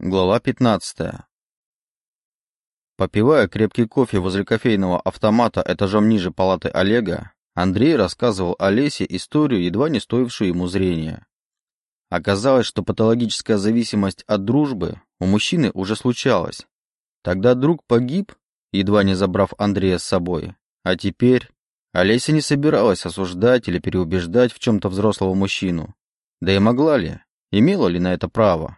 Глава 15. Попивая крепкий кофе возле кофейного автомата этажом ниже палаты Олега, Андрей рассказывал Олесе историю, едва не стоившую ему зрения. Оказалось, что патологическая зависимость от дружбы у мужчины уже случалась. Тогда друг погиб, едва не забрав Андрея с собой. А теперь Олеся не собиралась осуждать или переубеждать в чем-то взрослого мужчину. Да и могла ли, имела ли на это право?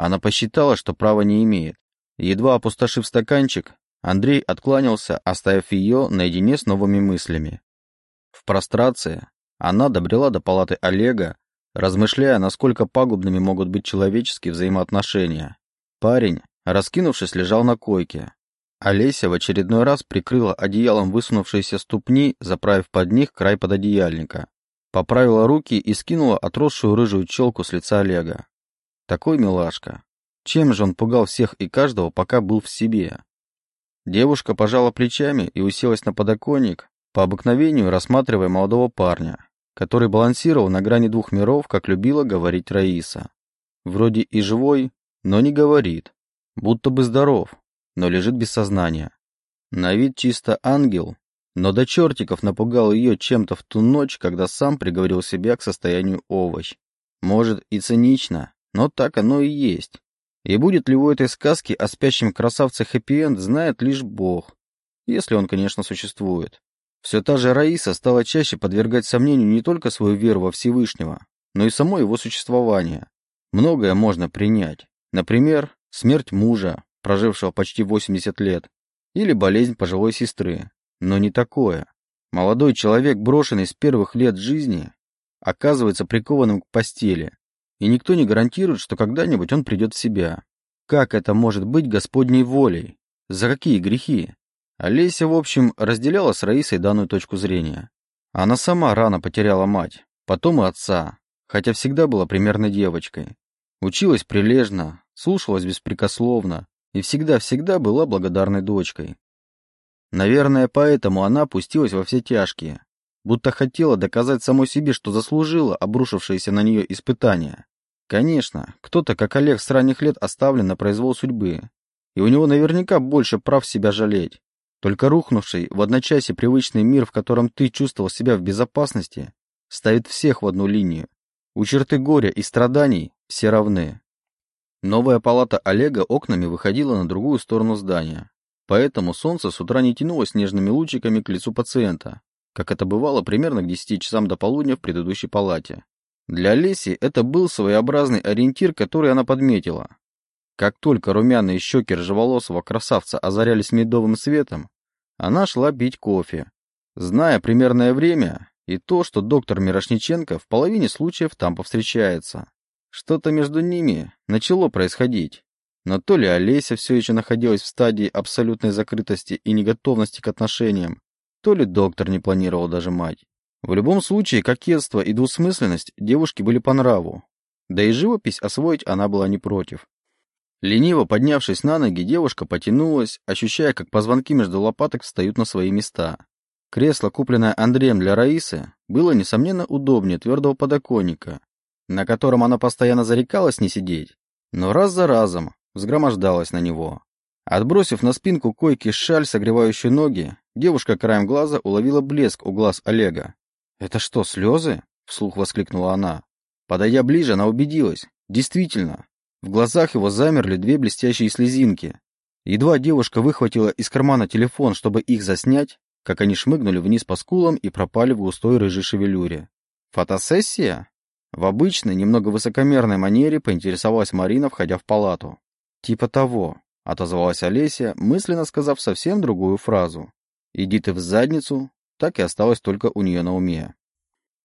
Она посчитала, что права не имеет. Едва опустошив стаканчик, Андрей откланялся, оставив ее наедине с новыми мыслями. В прострации она добрела до палаты Олега, размышляя, насколько пагубными могут быть человеческие взаимоотношения. Парень, раскинувшись, лежал на койке. Олеся в очередной раз прикрыла одеялом высунувшиеся ступни, заправив под них край пододеяльника. Поправила руки и скинула отросшую рыжую челку с лица Олега. Такой милашка. Чем же он пугал всех и каждого, пока был в себе? Девушка пожала плечами и уселась на подоконник, по обыкновению рассматривая молодого парня, который балансировал на грани двух миров, как любила говорить Раиса. Вроде и живой, но не говорит. Будто бы здоров, но лежит без сознания. На вид чисто ангел, но до чертиков напугал ее чем-то в ту ночь, когда сам приговорил себя к состоянию овощ. Может и цинично, но так оно и есть. И будет ли у этой сказки о спящем красавце хэппи-энд, знает лишь Бог. Если он, конечно, существует. Все та же Раиса стала чаще подвергать сомнению не только свою веру во Всевышнего, но и само его существование. Многое можно принять. Например, смерть мужа, прожившего почти 80 лет, или болезнь пожилой сестры. Но не такое. Молодой человек, брошенный с первых лет жизни, оказывается прикованным к постели, и никто не гарантирует, что когда-нибудь он придет в себя. Как это может быть Господней волей? За какие грехи? Олеся, в общем, разделяла с Раисой данную точку зрения. Она сама рано потеряла мать, потом и отца, хотя всегда была примерной девочкой. Училась прилежно, слушалась беспрекословно и всегда-всегда была благодарной дочкой. Наверное, поэтому она пустилась во все тяжкие, будто хотела доказать самой себе, что заслужила обрушившееся на нее испытание. Конечно, кто-то, как Олег, с ранних лет оставлен на произвол судьбы, и у него наверняка больше прав себя жалеть. Только рухнувший в одночасье привычный мир, в котором ты чувствовал себя в безопасности, ставит всех в одну линию. У черты горя и страданий все равны. Новая палата Олега окнами выходила на другую сторону здания, поэтому солнце с утра не тянулось нежными лучиками к лицу пациента, как это бывало примерно к 10 часам до полудня в предыдущей палате. Для Леси это был своеобразный ориентир, который она подметила. Как только румяные щеки ржеволосого красавца озарялись медовым светом, она шла пить кофе, зная примерное время и то, что доктор Мирошниченко в половине случаев там повстречается. Что-то между ними начало происходить. Но то ли Олеся все еще находилась в стадии абсолютной закрытости и неготовности к отношениям, то ли доктор не планировал даже мать. В любом случае, кокетство и двусмысленность девушке были по нраву. Да и живопись освоить она была не против. Лениво поднявшись на ноги, девушка потянулась, ощущая, как позвонки между лопаток встают на свои места. Кресло, купленное Андреем для Раисы, было, несомненно, удобнее твердого подоконника, на котором она постоянно зарекалась не сидеть, но раз за разом взгромождалась на него. Отбросив на спинку койки шаль, согревающую ноги, девушка краем глаза уловила блеск у глаз Олега. «Это что, слезы?» — вслух воскликнула она. Подойдя ближе, она убедилась. Действительно, в глазах его замерли две блестящие слезинки. Едва девушка выхватила из кармана телефон, чтобы их заснять, как они шмыгнули вниз по скулам и пропали в густой рыжей шевелюре. «Фотосессия?» В обычной, немного высокомерной манере поинтересовалась Марина, входя в палату. «Типа того», — отозвалась Олеся, мысленно сказав совсем другую фразу. «Иди ты в задницу, так и осталось только у нее на уме.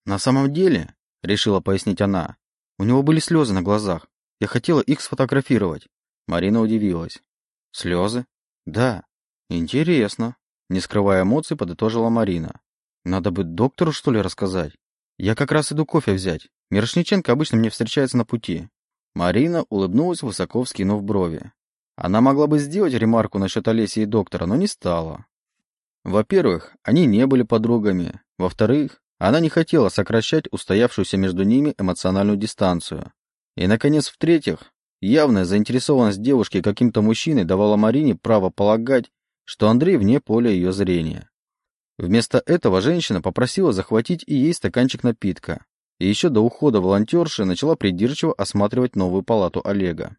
«На самом деле», — решила пояснить она, — «у него были слезы на глазах. Я хотела их сфотографировать». Марина удивилась. «Слезы?» «Да». «Интересно», — не скрывая эмоций, подытожила Марина. «Надо бы доктору, что ли, рассказать? Я как раз иду кофе взять. Мирошниченко обычно мне встречается на пути». Марина улыбнулась, высоко вскинув брови. Она могла бы сделать ремарку насчет Олеси и доктора, но не стала. Во-первых, они не были подругами. Во-вторых, она не хотела сокращать устоявшуюся между ними эмоциональную дистанцию. И, наконец, в-третьих, Явная заинтересованность девушки каким-то мужчиной давала Марине право полагать, что Андрей вне поля ее зрения. Вместо этого женщина попросила захватить и ей стаканчик напитка. И еще до ухода волонтерши начала придирчиво осматривать новую палату Олега.